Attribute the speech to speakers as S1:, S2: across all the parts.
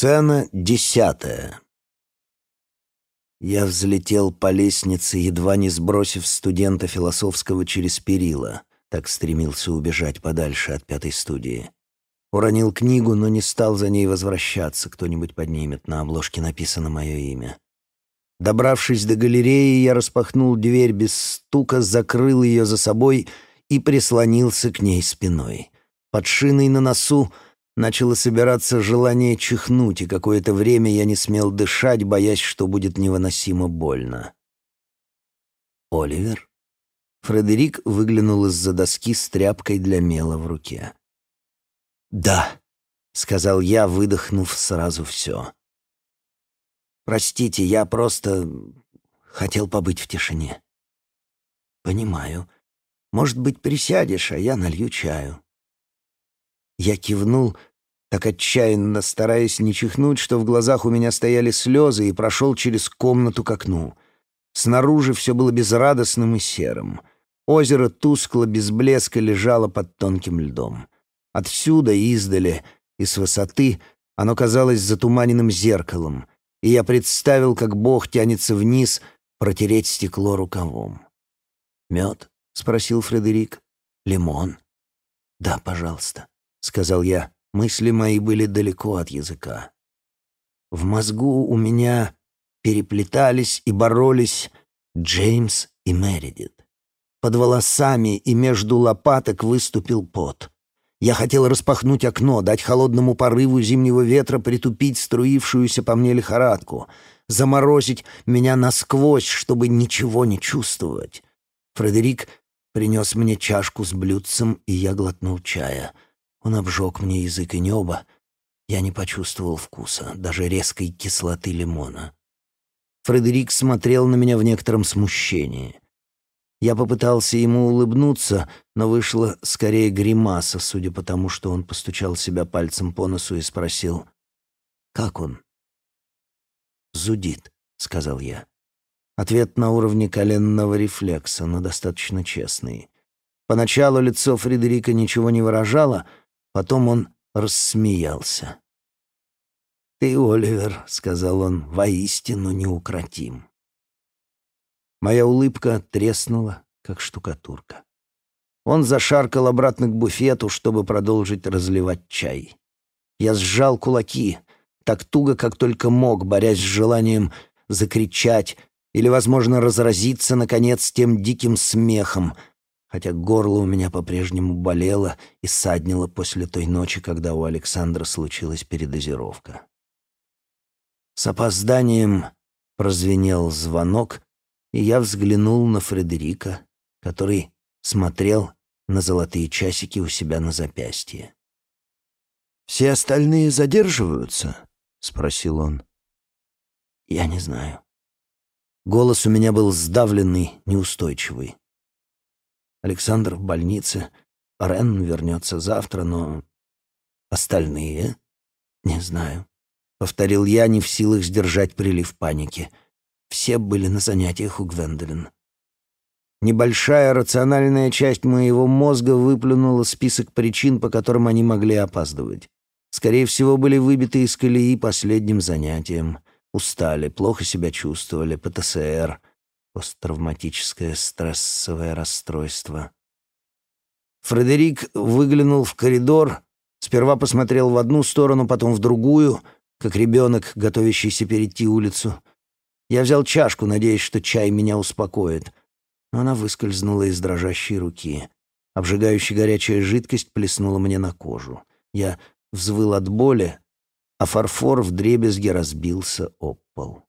S1: Сцена десятая. Я взлетел по лестнице, едва не сбросив студента философского через перила. Так стремился убежать подальше от пятой студии. Уронил книгу, но не стал за ней возвращаться. Кто-нибудь поднимет. На обложке написано мое имя. Добравшись до галереи, я распахнул дверь без стука, закрыл ее за собой и прислонился к ней спиной. Под шиной на носу — начало собираться желание чихнуть, и какое-то время я не смел дышать, боясь, что будет невыносимо больно. «Оливер?» Фредерик выглянул из-за доски с тряпкой для мела в руке. «Да», — сказал я, выдохнув сразу все. «Простите, я просто хотел побыть в тишине». «Понимаю. Может быть, присядешь, а я налью чаю». Я кивнул, так отчаянно стараясь не чихнуть, что в глазах у меня стояли слезы, и прошел через комнату к окну. Снаружи все было безрадостным и серым. Озеро тускло, без блеска лежало под тонким льдом. Отсюда, издали и с высоты, оно казалось затуманенным зеркалом, и я представил, как Бог тянется вниз протереть стекло рукавом. «Мед?» — спросил Фредерик. «Лимон?» «Да, пожалуйста», — сказал я. Мысли мои были далеко от языка. В мозгу у меня переплетались и боролись Джеймс и Мередит. Под волосами и между лопаток выступил пот. Я хотел распахнуть окно, дать холодному порыву зимнего ветра притупить струившуюся по мне лихорадку, заморозить меня насквозь, чтобы ничего не чувствовать. Фредерик принес мне чашку с блюдцем, и я глотнул чая — он обжег мне язык и небо. Я не почувствовал вкуса, даже резкой кислоты лимона. Фредерик смотрел на меня в некотором смущении. Я попытался ему улыбнуться, но вышла скорее гримаса, судя по тому, что он постучал себя пальцем по носу и спросил, «Как он?» «Зудит», — сказал я. Ответ на уровне коленного рефлекса, но достаточно честный. Поначалу лицо Фредерика ничего не выражало — Потом он рассмеялся. «Ты, Оливер», — сказал он, — «воистину неукротим». Моя улыбка треснула, как штукатурка. Он зашаркал обратно к буфету, чтобы продолжить разливать чай. Я сжал кулаки, так туго, как только мог, борясь с желанием закричать или, возможно, разразиться, наконец, тем диким смехом — хотя горло у меня по-прежнему болело и саднило после той ночи, когда у Александра случилась передозировка. С опозданием прозвенел звонок, и я взглянул на Фредерика, который смотрел на золотые часики у себя на запястье. «Все остальные задерживаются?» — спросил он. «Я не знаю». Голос у меня был сдавленный, неустойчивый. Александр в больнице. Рен вернется завтра, но... Остальные? Не знаю. Повторил я, не в силах сдержать прилив паники. Все были на занятиях у Гвендолин. Небольшая рациональная часть моего мозга выплюнула список причин, по которым они могли опаздывать. Скорее всего, были выбиты из колеи последним занятием. Устали, плохо себя чувствовали, ПТСР — посттравматическое стрессовое расстройство. Фредерик выглянул в коридор, сперва посмотрел в одну сторону, потом в другую, как ребенок, готовящийся перейти улицу. Я взял чашку, надеясь, что чай меня успокоит, но она выскользнула из дрожащей руки. Обжигающая горячая жидкость плеснула мне на кожу. Я взвыл от боли, а фарфор вдребезги разбился об пол.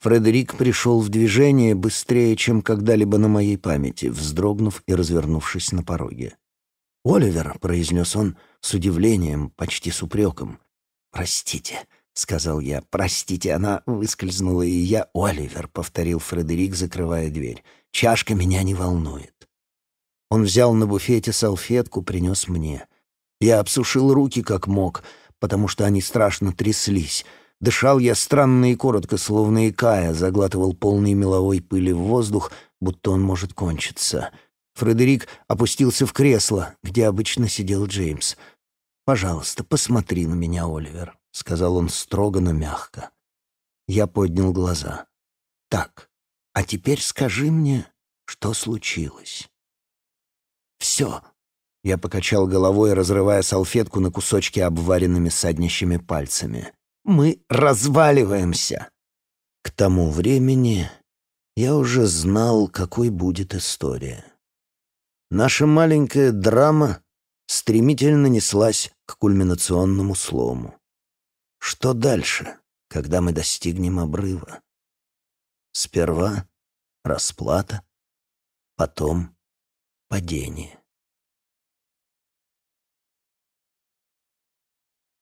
S1: Фредерик пришел в движение быстрее, чем когда-либо на моей памяти, вздрогнув и развернувшись на пороге. «Оливер», — произнес он с удивлением, почти с упреком. «Простите», — сказал я, — «простите, она выскользнула, и я...» «Оливер», — повторил Фредерик, закрывая дверь, — «чашка меня не волнует». Он взял на буфете салфетку, принес мне. Я обсушил руки как мог, потому что они страшно тряслись — Дышал я странно и коротко, словно икая, заглатывал полный меловой пыли в воздух, будто он может кончиться. Фредерик опустился в кресло, где обычно сидел Джеймс. «Пожалуйста, посмотри на меня, Оливер», — сказал он строго, но мягко. Я поднял глаза. «Так, а теперь скажи мне, что случилось?» «Все», — я покачал головой, разрывая салфетку на кусочки обваренными саднищими пальцами. «Мы разваливаемся!» К тому времени я уже знал, какой будет история. Наша маленькая драма стремительно неслась к кульминационному слому. Что дальше, когда мы достигнем обрыва? Сперва расплата, потом падение.